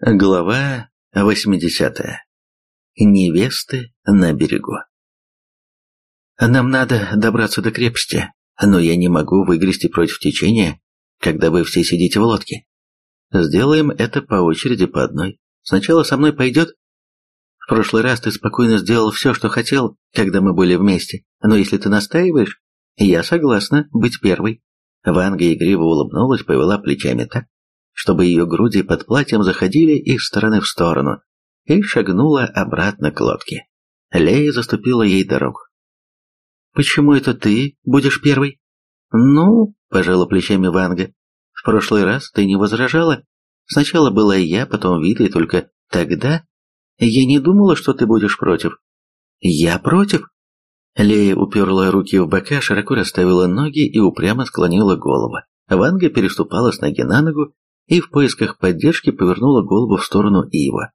Глава 80. Невесты на берегу. Нам надо добраться до крепости, но я не могу выгрести против течения, когда вы все сидите в лодке. Сделаем это по очереди по одной. Сначала со мной пойдет? В прошлый раз ты спокойно сделал все, что хотел, когда мы были вместе, но если ты настаиваешь, я согласна быть первой. Ванга игриво улыбнулась, повела плечами так, чтобы ее груди под платьем заходили из стороны в сторону, и шагнула обратно к лодке. Лея заступила ей дорогу. «Почему это ты будешь первой?» «Ну», — пожала плечами Ванга, — «в прошлый раз ты не возражала. Сначала была я, потом Вита, и только тогда я не думала, что ты будешь против». «Я против?» Лея уперла руки в бока, широко расставила ноги и упрямо склонила голову. Ванга переступала с ноги на ногу, и в поисках поддержки повернула голову в сторону Ива.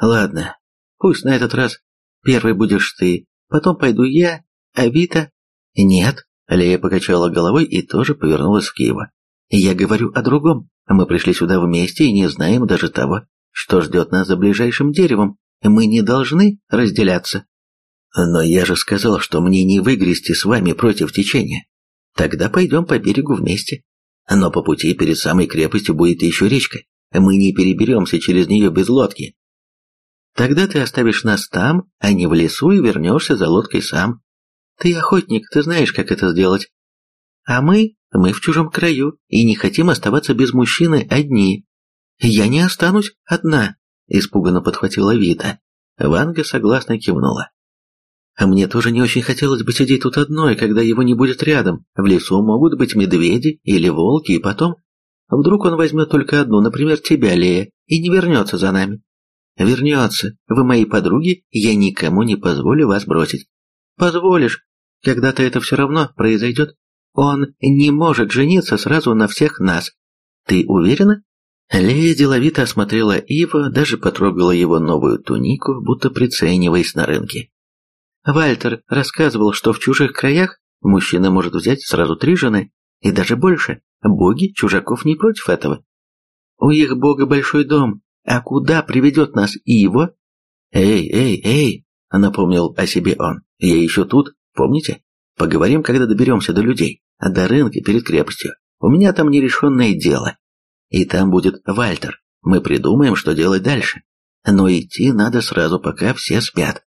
«Ладно, пусть на этот раз первый будешь ты, потом пойду я, а Вита...» «Нет», — Лея покачала головой и тоже повернулась к Иву. «Я говорю о другом. Мы пришли сюда вместе и не знаем даже того, что ждет нас за ближайшим деревом. Мы не должны разделяться». «Но я же сказал, что мне не выгрести с вами против течения. Тогда пойдем по берегу вместе. Но по пути перед самой крепостью будет еще речка. Мы не переберемся через нее без лодки. Тогда ты оставишь нас там, а не в лесу, и вернешься за лодкой сам. Ты охотник, ты знаешь, как это сделать. А мы, мы в чужом краю, и не хотим оставаться без мужчины одни. Я не останусь одна, испуганно подхватила Вита. Ванга согласно кивнула. А мне тоже не очень хотелось бы сидеть тут одной, когда его не будет рядом. В лесу могут быть медведи или волки, и потом... Вдруг он возьмет только одну, например, тебя, Лея, и не вернется за нами. Вернется. Вы мои подруги, я никому не позволю вас бросить. Позволишь. Когда-то это все равно произойдет. Он не может жениться сразу на всех нас. Ты уверена? Лея деловито осмотрела Ива, даже потрогала его новую тунику, будто прицениваясь на рынке. Вальтер рассказывал, что в чужих краях мужчина может взять сразу три жены, и даже больше. Боги чужаков не против этого. У их бога большой дом, а куда приведет нас его? Эй, эй, эй, напомнил о себе он. Я еще тут, помните? Поговорим, когда доберемся до людей, а до рынка перед крепостью. У меня там нерешенное дело. И там будет Вальтер. Мы придумаем, что делать дальше. Но идти надо сразу, пока все спят.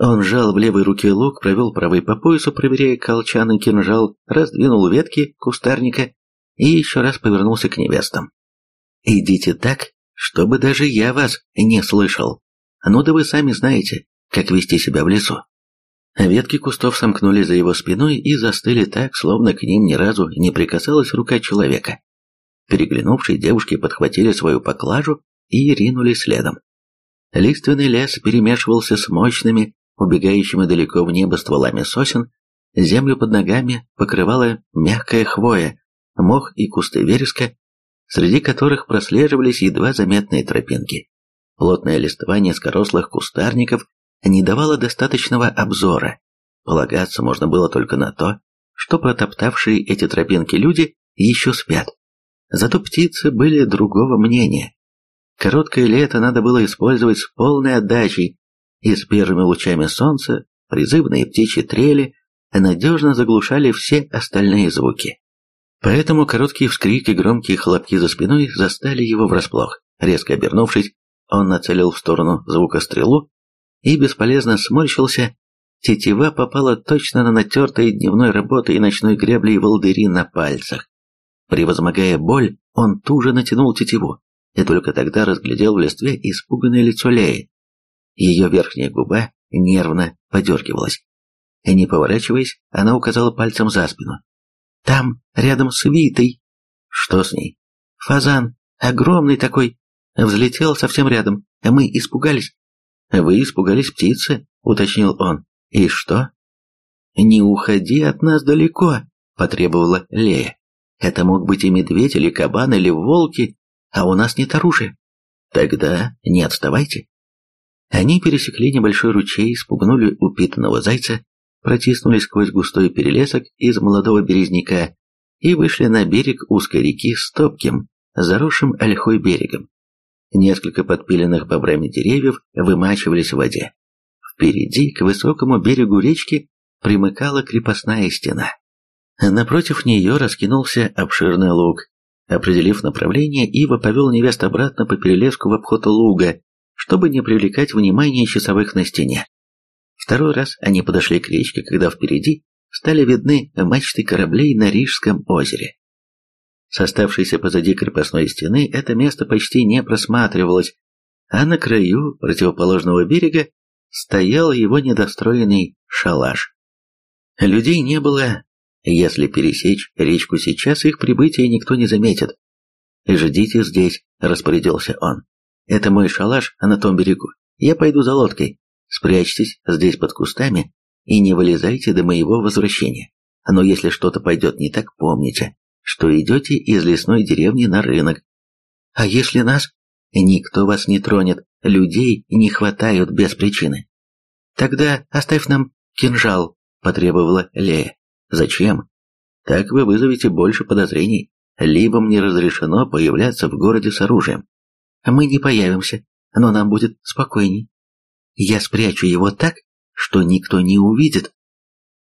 Он сжал в левой руке лук, провел правой по поясу, проверяя колчан и кинжал, раздвинул ветки кустарника и еще раз повернулся к невестам. «Идите так, чтобы даже я вас не слышал. Ну да вы сами знаете, как вести себя в лесу». Ветки кустов сомкнули за его спиной и застыли так, словно к ним ни разу не прикасалась рука человека. Переглянувшись, девушки подхватили свою поклажу и ринулись следом. Лиственный лес перемешивался с мощными, убегающими далеко в небо стволами сосен, землю под ногами покрывала мягкая хвоя, мох и кусты вереска, среди которых прослеживались едва заметные тропинки. Плотное листва низкорослых кустарников не давало достаточного обзора. Полагаться можно было только на то, что протоптавшие эти тропинки люди еще спят. Зато птицы были другого мнения. Короткое лето надо было использовать с полной отдачей, и с первыми лучами солнца призывные птичьи трели надежно заглушали все остальные звуки. Поэтому короткие вскрики и громкие хлопки за спиной застали его врасплох. Резко обернувшись, он нацелил в сторону звука стрелу и бесполезно сморщился. Тетива попала точно на натертые дневной работы и ночной гребли волдыри на пальцах. Превозмогая боль, он туже натянул тетиву и только тогда разглядел в листве испуганное лицо Леи. Ее верхняя губа нервно подергивалась. Не поворачиваясь, она указала пальцем за спину. «Там, рядом с Витой». «Что с ней?» «Фазан, огромный такой, взлетел совсем рядом. Мы испугались». «Вы испугались птицы?» — уточнил он. «И что?» «Не уходи от нас далеко», — потребовала Лея. «Это мог быть и медведь, или кабан, или волки, а у нас нет оружия». «Тогда не отставайте». Они пересекли небольшой ручей, спугнули упитанного зайца, протиснулись сквозь густой перелесок из молодого березняка и вышли на берег узкой реки с топким, заросшим ольхой берегом. Несколько подпиленных бобрами деревьев вымачивались в воде. Впереди, к высокому берегу речки, примыкала крепостная стена. Напротив нее раскинулся обширный луг. Определив направление, Ива повел невест обратно по перелеску в обход луга, чтобы не привлекать внимание часовых на стене. Второй раз они подошли к речке, когда впереди стали видны мачты кораблей на Рижском озере. С оставшейся позади крепостной стены это место почти не просматривалось, а на краю противоположного берега стоял его недостроенный шалаш. Людей не было, если пересечь речку сейчас, их прибытие никто не заметит. «Ждите здесь», — распорядился он. «Это мой шалаш на том берегу. Я пойду за лодкой. Спрячьтесь здесь под кустами и не вылезайте до моего возвращения. Но если что-то пойдет не так, помните, что идете из лесной деревни на рынок. А если нас? Никто вас не тронет, людей не хватают без причины. Тогда оставь нам кинжал, потребовала Лея. Зачем? Так вы вызовете больше подозрений. Либо мне разрешено появляться в городе с оружием. Мы не появимся, но нам будет спокойней. Я спрячу его так, что никто не увидит,